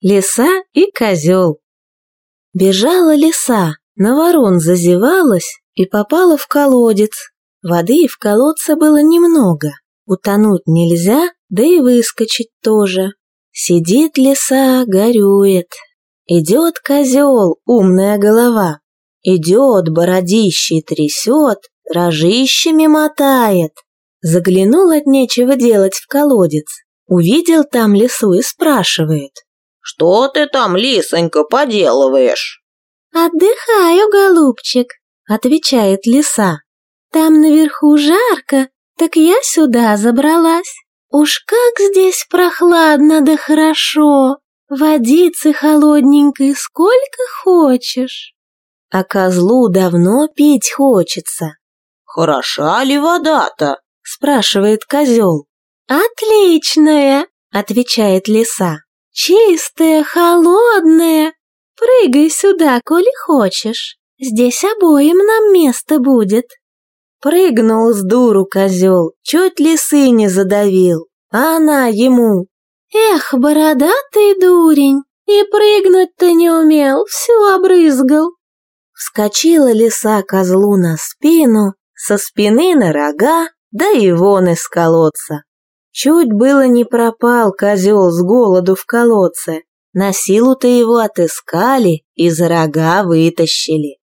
Лиса и козел. Бежала лиса, на ворон зазевалась и попала в колодец. Воды в колодце было немного, утонуть нельзя, да и выскочить тоже. Сидит лиса, горюет. Идет козел, умная голова. Идет, бородищей трясет, рожищами мотает. Заглянул от нечего делать в колодец. Увидел там лису и спрашивает. «Что ты там, лисонька, поделываешь?» «Отдыхаю, голубчик», — отвечает лиса. «Там наверху жарко, так я сюда забралась. Уж как здесь прохладно да хорошо, водицы холодненькой сколько хочешь». А козлу давно пить хочется. «Хороша ли вода-то?» — спрашивает козел. «Отличная!» — отвечает лиса. «Чистая, холодная. Прыгай сюда, коли хочешь. Здесь обоим нам место будет». Прыгнул с дуру козел, чуть лисы не задавил, а она ему. «Эх, бородатый дурень, и прыгнуть-то не умел, всю обрызгал». Вскочила лиса козлу на спину, со спины на рога, да и вон из колодца. Чуть было не пропал козел с голоду в колодце. На силу-то его отыскали и за рога вытащили.